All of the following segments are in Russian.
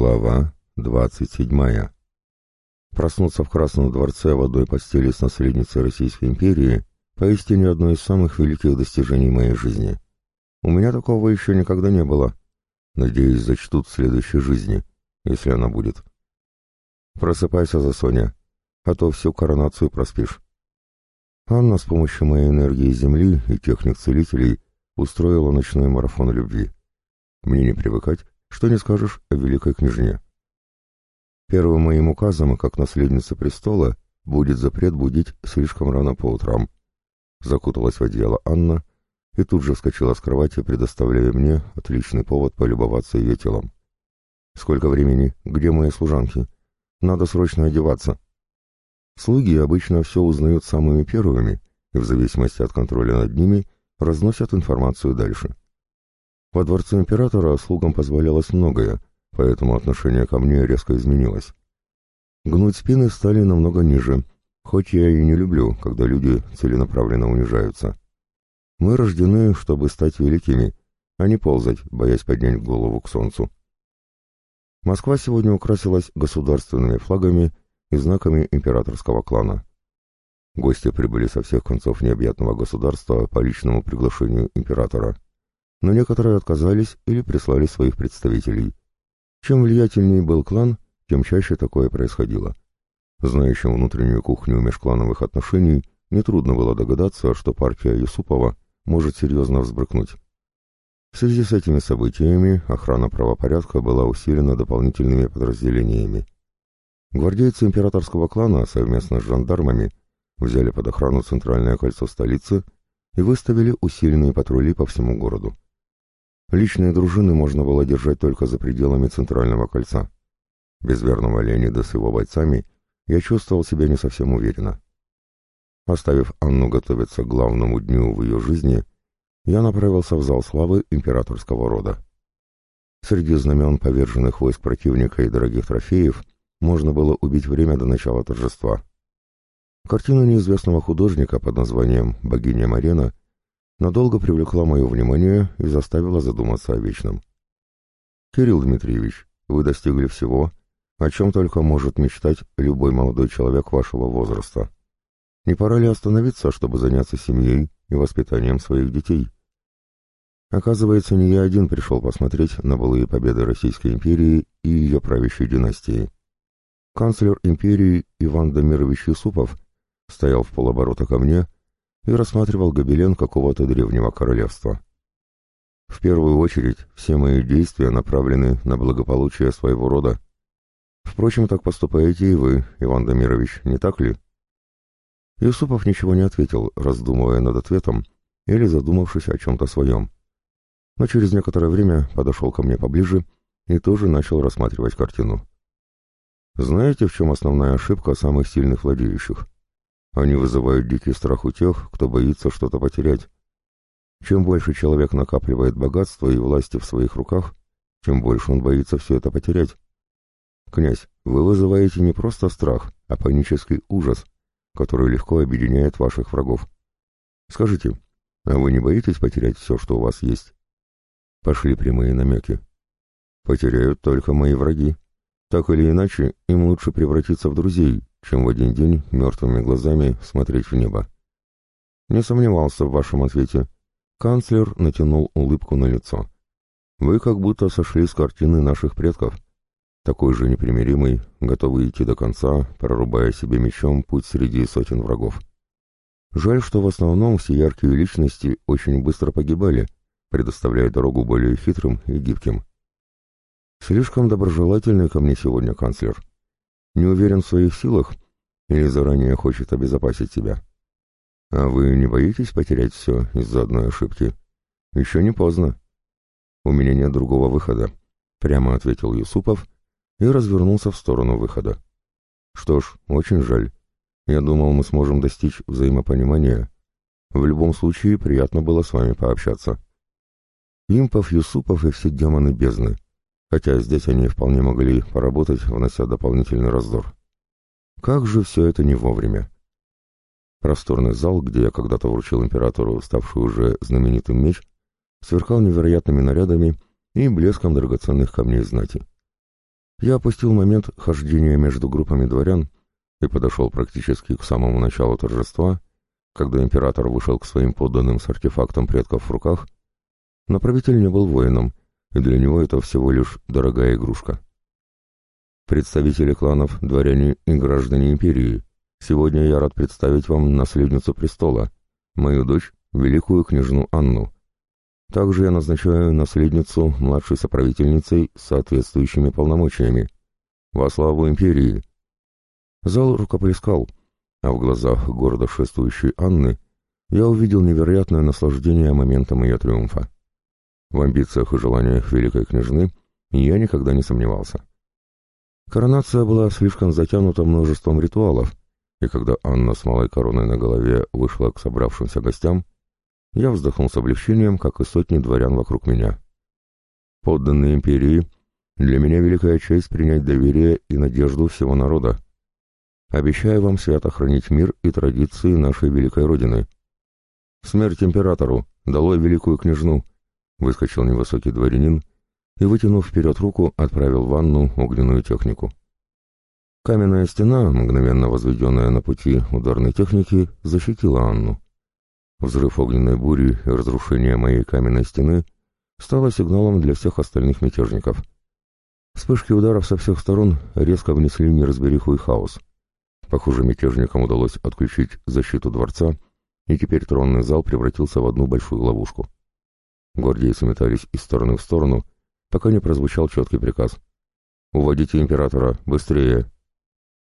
Глава двадцать седьмая. Проснуться в Красном дворце в одной постели с наследницей Российской империи поистине одно из самых великих достижений моей жизни. У меня такого еще никогда не было. Надеюсь, зачтут в следующей жизни, если она будет. Просыпайся за Соня, а то всю коронацию проспишь. Анна с помощью моей энергии Земли и техник целителей устроила ночной марафон любви. Мне не привыкать, что не скажешь о великой княжне. Первым моим указом, как наследница престола, будет запрет будить слишком рано по утрам. Закуталась в одеяло Анна и тут же вскочила с кровати, предоставляя мне отличный повод полюбоваться ее телом. «Сколько времени? Где мои служанки? Надо срочно одеваться». Слуги обычно все узнают самыми первыми и в зависимости от контроля над ними разносят информацию дальше. Во дворце императора слугам позволялось многое, поэтому отношение ко мне резко изменилось. Гнуть спины стали намного ниже, хоть я и не люблю, когда люди целенаправленно унижаются. Мы рождены, чтобы стать великими, а не ползать, боясь поднять голову к солнцу. Москва сегодня украсилась государственными флагами и знаками императорского клана. Гости прибыли со всех концов необъятного государства по личному приглашению императора но некоторые отказались или прислали своих представителей. Чем влиятельнее был клан, тем чаще такое происходило. Знающим внутреннюю кухню межклановых отношений, нетрудно было догадаться, что партия Юсупова может серьезно взбрыкнуть. В связи с этими событиями охрана правопорядка была усилена дополнительными подразделениями. Гвардейцы императорского клана совместно с жандармами взяли под охрану центральное кольцо столицы и выставили усиленные патрули по всему городу. Личные дружины можно было держать только за пределами центрального кольца. Без верного Леонида с его бойцами я чувствовал себя не совсем уверенно. Оставив Анну готовиться к главному дню в ее жизни, я направился в зал славы императорского рода. Среди знамен поверженных войск противника и дорогих трофеев можно было убить время до начала торжества. Картина неизвестного художника под названием «Богиня Марена» надолго привлекла мое внимание и заставила задуматься о вечном. «Кирилл Дмитриевич, вы достигли всего, о чем только может мечтать любой молодой человек вашего возраста. Не пора ли остановиться, чтобы заняться семьей и воспитанием своих детей?» Оказывается, не я один пришел посмотреть на былые победы Российской империи и ее правящей династии. Канцлер империи Иван Дамирович Юсупов стоял в полоборота ко мне и рассматривал гобелен какого-то древнего королевства. В первую очередь, все мои действия направлены на благополучие своего рода. Впрочем, так поступаете и вы, Иван Дамирович, не так ли? Юсупов ничего не ответил, раздумывая над ответом или задумавшись о чем-то своем. Но через некоторое время подошел ко мне поближе и тоже начал рассматривать картину. Знаете, в чем основная ошибка самых сильных владеющих? Они вызывают дикий страх у тех, кто боится что-то потерять. Чем больше человек накапливает богатства и власти в своих руках, тем больше он боится все это потерять. Князь, вы вызываете не просто страх, а панический ужас, который легко объединяет ваших врагов. Скажите, а вы не боитесь потерять все, что у вас есть? Пошли прямые намеки. Потеряют только мои враги. Так или иначе, им лучше превратиться в друзей, чем в один день мертвыми глазами смотреть в небо. Не сомневался в вашем ответе. Канцлер натянул улыбку на лицо. Вы как будто сошли с картины наших предков. Такой же непримиримый, готовый идти до конца, прорубая себе мечом путь среди сотен врагов. Жаль, что в основном все яркие личности очень быстро погибали, предоставляя дорогу более хитрым и гибким. Слишком доброжелательный ко мне сегодня канцлер. Не уверен в своих силах или заранее хочет обезопасить себя? А вы не боитесь потерять все из-за одной ошибки? Еще не поздно. У меня нет другого выхода, прямо ответил Юсупов и развернулся в сторону выхода. Что ж, очень жаль. Я думал, мы сможем достичь взаимопонимания. В любом случае, приятно было с вами пообщаться. Импов, Юсупов и все демоны бездны хотя здесь они вполне могли поработать, внося дополнительный раздор. Как же все это не вовремя. Просторный зал, где я когда-то вручил императору ставший уже знаменитым меч, сверкал невероятными нарядами и блеском драгоценных камней знати. Я опустил момент хождения между группами дворян и подошел практически к самому началу торжества, когда император вышел к своим подданным с артефактом предков в руках, но правитель не был воином, для него это всего лишь дорогая игрушка. Представители кланов, дворяне и граждане империи, сегодня я рад представить вам наследницу престола, мою дочь, великую княжну Анну. Также я назначаю наследницу младшей соправительницей с соответствующими полномочиями. Во славу империи. Зал рукоплескал, а в глазах гордо шествующей Анны я увидел невероятное наслаждение моментом ее триумфа. В амбициях и желаниях великой княжны я никогда не сомневался. Коронация была слишком затянута множеством ритуалов, и когда Анна с малой короной на голове вышла к собравшимся гостям, я вздохнул с облегчением, как и сотни дворян вокруг меня. Подданные империи, для меня великая честь принять доверие и надежду всего народа. Обещаю вам свято хранить мир и традиции нашей великой Родины. Смерть императору, долой великую княжну, выскочил невысокий дворянин и, вытянув вперед руку, отправил в ванну огненную технику. Каменная стена, мгновенно возведенная на пути ударной техники, защитила Анну. Взрыв огненной бури и разрушение моей каменной стены стало сигналом для всех остальных мятежников. Вспышки ударов со всех сторон резко внесли неразбериху и хаос. Похоже, мятежникам удалось отключить защиту дворца, и теперь тронный зал превратился в одну большую ловушку. Гвардейцы метались из стороны в сторону, пока не прозвучал четкий приказ. «Уводите императора! Быстрее!»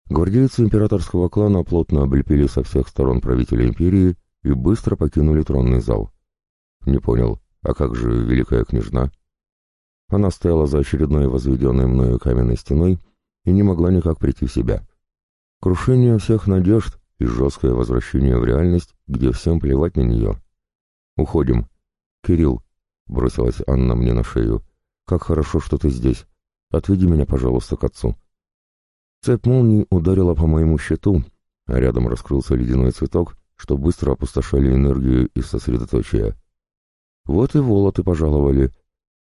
Гвардейцы императорского клана плотно облепили со всех сторон правителя империи и быстро покинули тронный зал. Не понял, а как же великая княжна? Она стояла за очередной возведенной мною каменной стеной и не могла никак прийти в себя. Крушение всех надежд и жесткое возвращение в реальность, где всем плевать на нее. «Уходим», «Кирилл», — бросилась Анна мне на шею, — «как хорошо, что ты здесь. Отведи меня, пожалуйста, к отцу». Цепь молнии ударила по моему щиту, а рядом раскрылся ледяной цветок, что быстро опустошали энергию и сосредоточия. Вот и волоты пожаловали.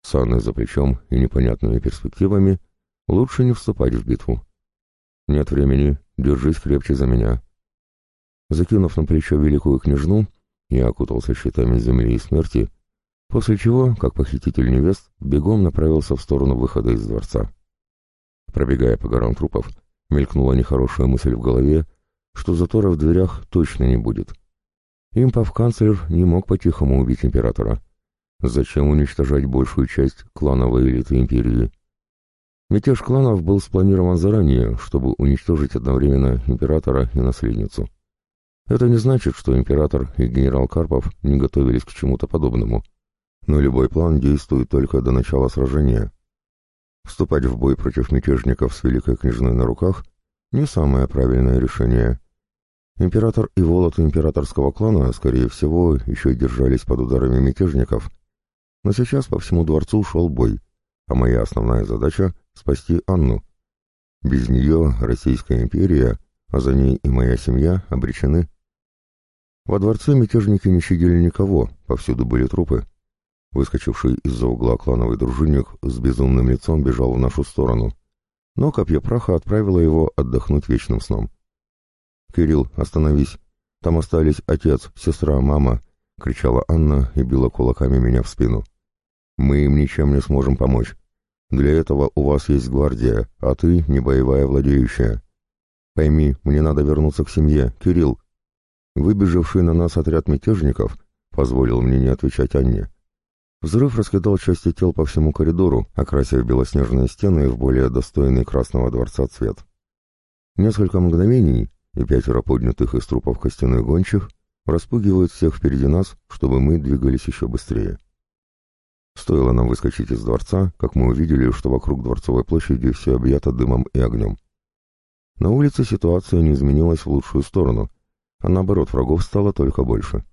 С Анной за плечом и непонятными перспективами лучше не вступать в битву. Нет времени, держись крепче за меня. Закинув на плечо великую княжну, я окутался щитами земли и смерти После чего, как похититель невест, бегом направился в сторону выхода из дворца. Пробегая по горам трупов, мелькнула нехорошая мысль в голове, что затора в дверях точно не будет. Импов-канцлер не мог по-тихому убить императора. Зачем уничтожать большую часть клановой элиты империи? Мятеж кланов был спланирован заранее, чтобы уничтожить одновременно императора и наследницу. Это не значит, что император и генерал Карпов не готовились к чему-то подобному но любой план действует только до начала сражения. Вступать в бой против мятежников с Великой Княжной на руках — не самое правильное решение. Император и волоты императорского клана, скорее всего, еще держались под ударами мятежников, но сейчас по всему дворцу шел бой, а моя основная задача — спасти Анну. Без нее Российская империя, а за ней и моя семья обречены. Во дворце мятежники не щадили никого, повсюду были трупы. Выскочивший из-за угла клановый дружинник с безумным лицом бежал в нашу сторону, но копье праха отправило его отдохнуть вечным сном. «Кирилл, остановись! Там остались отец, сестра, мама!» — кричала Анна и била кулаками меня в спину. «Мы им ничем не сможем помочь. Для этого у вас есть гвардия, а ты не боевая владеющая. Пойми, мне надо вернуться к семье, Кирилл!» Выбежавший на нас отряд мятежников позволил мне не отвечать Анне. Взрыв раскидал части тел по всему коридору, окрасив белоснежные стены в более достойный Красного дворца цвет. Несколько мгновений, и пятеро поднятых из трупов костяных гончих распугивают всех впереди нас, чтобы мы двигались еще быстрее. Стоило нам выскочить из дворца, как мы увидели, что вокруг Дворцовой площади все объято дымом и огнем. На улице ситуация не изменилась в лучшую сторону, а наоборот врагов стало только больше.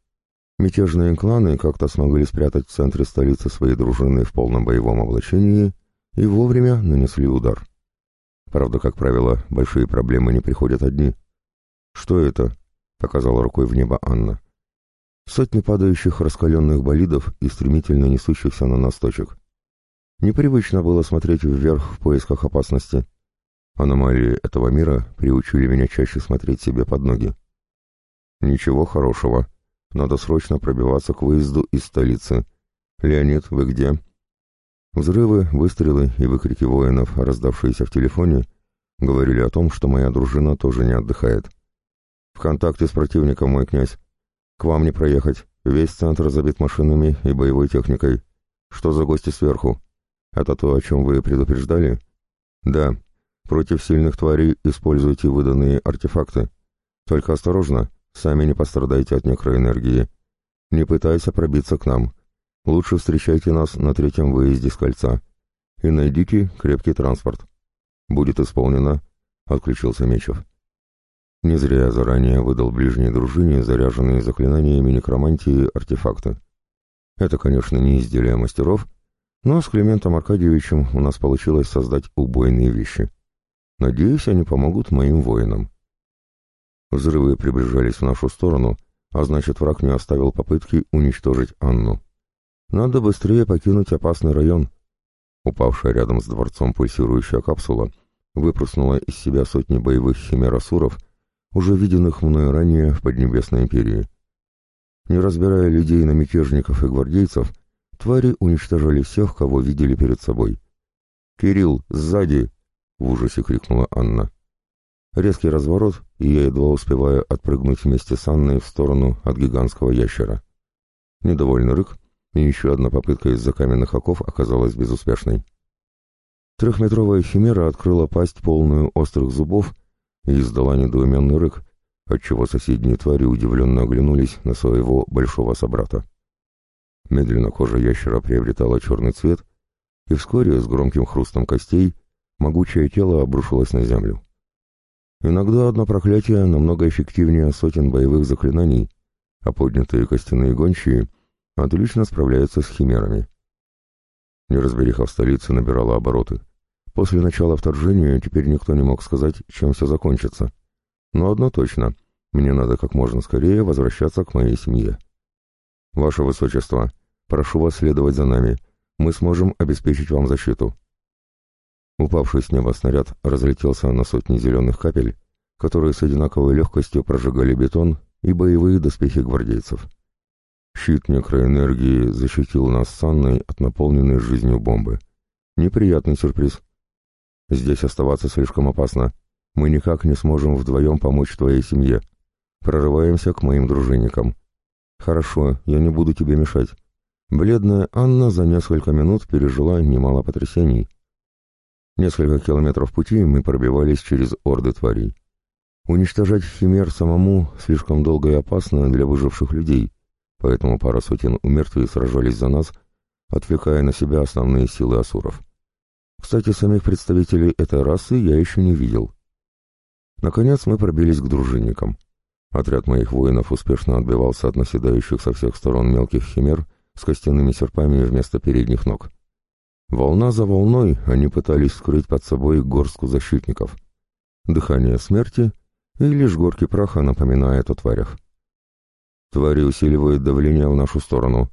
Мятежные кланы как-то смогли спрятать в центре столицы свои дружины в полном боевом облачении и вовремя нанесли удар. Правда, как правило, большие проблемы не приходят одни. «Что это?» — показала рукой в небо Анна. Сотни падающих раскаленных болидов и стремительно несущихся на нас точек. Непривычно было смотреть вверх в поисках опасности. Аномалии этого мира приучили меня чаще смотреть себе под ноги. Ничего хорошего. Надо срочно пробиваться к выезду из столицы. Леонид, вы где? Взрывы, выстрелы и выкрики воинов, раздавшиеся в телефоне, говорили о том, что моя дружина тоже не отдыхает. В контакте с противником, мой князь. К вам не проехать. Весь центр забит машинами и боевой техникой. Что за гости сверху? Это то, о чем вы предупреждали? Да. Против сильных тварей используйте выданные артефакты. Только осторожно, сами не пострадайте от некроэнергии. Не пытайся пробиться к нам. Лучше встречайте нас на третьем выезде с кольца. И найдите крепкий транспорт. Будет исполнено, — отключился Мечев. Не зря я заранее выдал ближней дружине заряженные заклинаниями некромантии артефакты. Это, конечно, не изделия мастеров, но с Климентом Аркадьевичем у нас получилось создать убойные вещи. Надеюсь, они помогут моим воинам. Взрывы приближались в нашу сторону, а значит, враг не оставил попытки уничтожить Анну. Надо быстрее покинуть опасный район. Упавшая рядом с дворцом пульсирующая капсула выпрыснула из себя сотни боевых химеросуров, уже виденных мною ранее в Поднебесной империи. Не разбирая людей на мятежников и гвардейцев, твари уничтожали всех, кого видели перед собой. «Кирилл, сзади!» — в ужасе крикнула Анна. Резкий разворот, и я едва успеваю отпрыгнуть вместе с Анной в сторону от гигантского ящера. Недовольный рык, и еще одна попытка из-за каменных оков оказалась безуспешной. Трехметровая химера открыла пасть, полную острых зубов, и издала недоуменный рык, отчего соседние твари удивленно оглянулись на своего большого собрата. Медленно кожа ящера приобретала черный цвет, и вскоре с громким хрустом костей могучее тело обрушилось на землю. Иногда одно проклятие намного эффективнее сотен боевых заклинаний, а поднятые костяные гончие отлично справляются с химерами. Неразбериха в столице набирала обороты. После начала вторжения теперь никто не мог сказать, чем все закончится. Но одно точно — мне надо как можно скорее возвращаться к моей семье. Ваше Высочество, прошу вас следовать за нами. Мы сможем обеспечить вам защиту. Упавший с неба снаряд разлетелся на сотни зеленых капель, которые с одинаковой легкостью прожигали бетон и боевые доспехи гвардейцев. Щит некроэнергии защитил нас с Анной от наполненной жизнью бомбы. Неприятный сюрприз. Здесь оставаться слишком опасно. Мы никак не сможем вдвоем помочь твоей семье. Прорываемся к моим дружинникам. Хорошо, я не буду тебе мешать. Бледная Анна за несколько минут пережила немало потрясений. Несколько километров пути мы пробивались через орды тварей. Уничтожать химер самому слишком долго и опасно для выживших людей, поэтому пара сотен умертвей сражались за нас, отвлекая на себя основные силы асуров. Кстати, самих представителей этой расы я еще не видел. Наконец мы пробились к дружинникам. Отряд моих воинов успешно отбивался от наседающих со всех сторон мелких химер с костяными серпами вместо передних ног. Волна за волной они пытались скрыть под собой горстку защитников. Дыхание смерти и лишь горки праха напоминает о тварях. Твари усиливают давление в нашу сторону.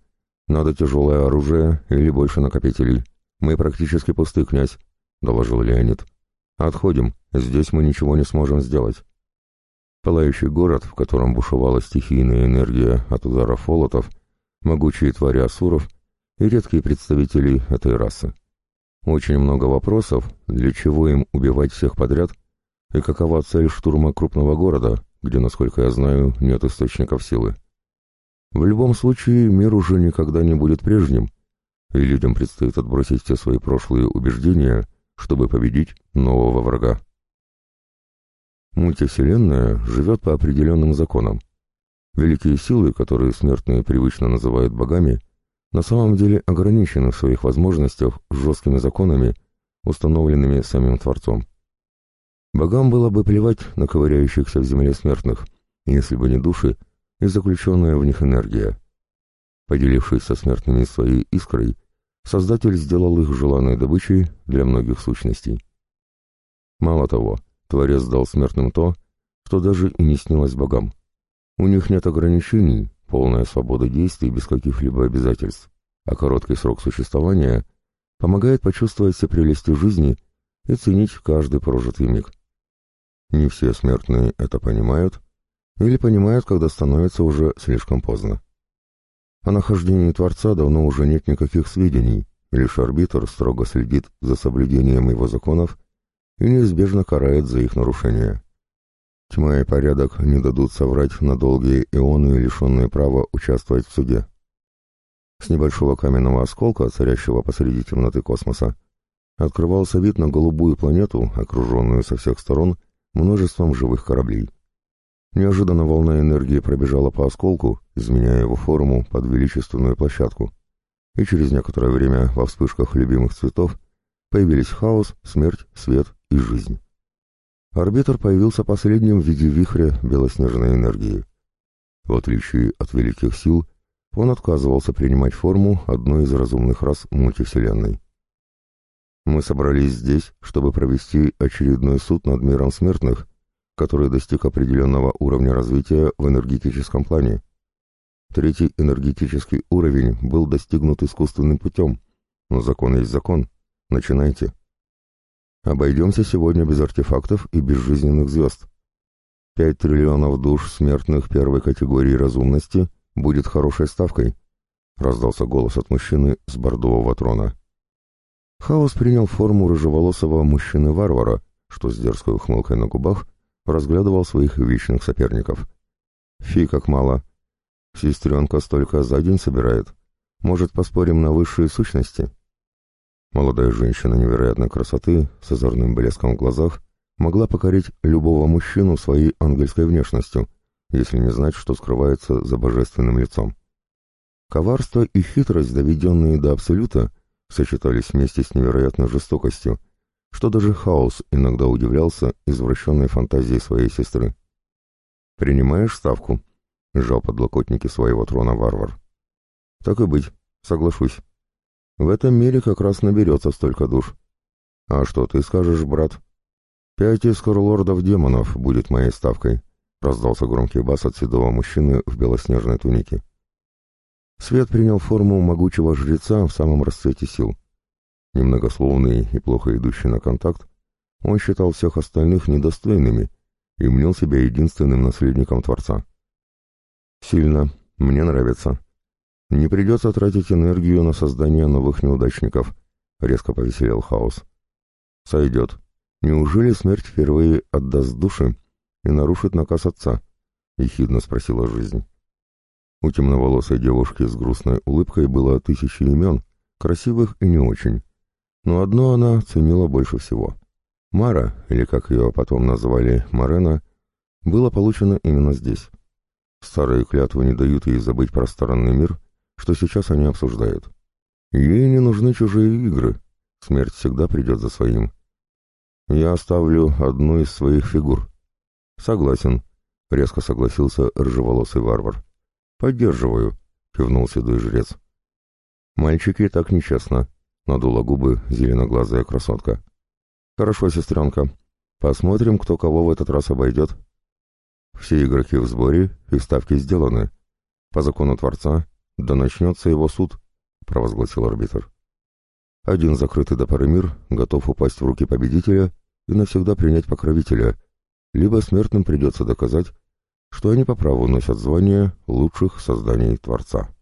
Надо тяжелое оружие или больше накопителей. «Мы практически пусты, князь», — доложил Леонид. «Отходим, здесь мы ничего не сможем сделать». Пылающий город, в котором бушевала стихийная энергия от ударов фолотов, могучие твари асуров и редкие представители этой расы. Очень много вопросов, для чего им убивать всех подряд, и какова цель штурма крупного города, где, насколько я знаю, нет источников силы. В любом случае, мир уже никогда не будет прежним, и людям предстоит отбросить все свои прошлые убеждения, чтобы победить нового врага. Мультивселенная живет по определенным законам. Великие силы, которые смертные привычно называют богами, на самом деле ограничены в своих возможностях жесткими законами, установленными самим Творцом. Богам было бы плевать на ковыряющихся в земле смертных, если бы не души и заключенная в них энергия. Поделившись со смертными своей искрой, Создатель сделал их желанной добычей для многих сущностей. Мало того, Творец дал смертным то, что даже и не снилось богам. У них нет ограничений, полная свобода действий без каких-либо обязательств, а короткий срок существования помогает почувствовать все прелести жизни и ценить каждый прожитый миг. Не все смертные это понимают, или понимают, когда становится уже слишком поздно. О нахождении Творца давно уже нет никаких сведений, лишь арбитр строго следит за соблюдением его законов и неизбежно карает за их нарушение. Тьма и порядок не дадут соврать на долгие ионы, лишенные права участвовать в суде. С небольшого каменного осколка, царящего посреди темноты космоса, открывался вид на голубую планету, окруженную со всех сторон множеством живых кораблей. Неожиданно волна энергии пробежала по осколку, изменяя его форму под величественную площадку, и через некоторое время во вспышках любимых цветов появились хаос, смерть, свет и жизнь. Арбитр появился последним в виде вихря белоснежной энергии. В отличие от великих сил, он отказывался принимать форму одной из разумных рас мультивселенной. Мы собрались здесь, чтобы провести очередной суд над миром смертных, который достиг определенного уровня развития в энергетическом плане. Третий энергетический уровень был достигнут искусственным путем, но закон есть закон. Начинайте. Обойдемся сегодня без артефактов и безжизненных звезд. Пять триллионов душ смертных первой категории разумности будет хорошей ставкой, раздался голос от мужчины с бордового трона. Хаос принял форму рыжеволосого мужчины-варвара, что с дерзкой ухмылкой на губах разглядывал своих вечных соперников. Фи, как мало. Сестренка столько за день собирает. Может, поспорим на высшие сущности? Молодая женщина невероятной красоты, с озорным блеском в глазах, могла покорить любого мужчину своей ангельской внешностью, если не знать, что скрывается за божественным лицом. Коварство и хитрость, доведенные до абсолюта, сочетались вместе с невероятной жестокостью, что даже хаос иногда удивлялся извращенной фантазии своей сестры. «Принимаешь ставку?» — сжал подлокотники своего трона варвар. «Так и быть, соглашусь. В этом мире как раз наберется столько душ. А что ты скажешь, брат? Пять искорлордов демонов будет моей ставкой, раздался громкий бас от седого мужчины в белоснежной тунике. Свет принял форму могучего жреца в самом расцвете сил. Немногословный и плохо идущий на контакт, он считал всех остальных недостойными и мнил себя единственным наследником Творца. «Сильно. Мне нравится», «Не придется тратить энергию на создание новых неудачников», — резко повеселел Хаос. «Сойдет. Неужели смерть впервые отдаст души и нарушит наказ отца?» — ехидно спросила жизнь. У темноволосой девушки с грустной улыбкой было тысячи имен, красивых и не очень. Но одно она ценила больше всего. Мара, или как ее потом назвали Марена, было получено именно здесь. Старые клятвы не дают ей забыть про мир — что сейчас они обсуждают. Ей не нужны чужие игры. Смерть всегда придет за своим. Я оставлю одну из своих фигур. Согласен, резко согласился рыжеволосый варвар. Поддерживаю, кивнул седой жрец. Мальчики так нечестно, надула губы зеленоглазая красотка. Хорошо, сестренка. Посмотрим, кто кого в этот раз обойдет. Все игроки в сборе и ставки сделаны. По закону Творца «Да начнется его суд», — провозгласил арбитр. Один закрытый до поры мир готов упасть в руки победителя и навсегда принять покровителя, либо смертным придется доказать, что они по праву носят звание лучших созданий Творца.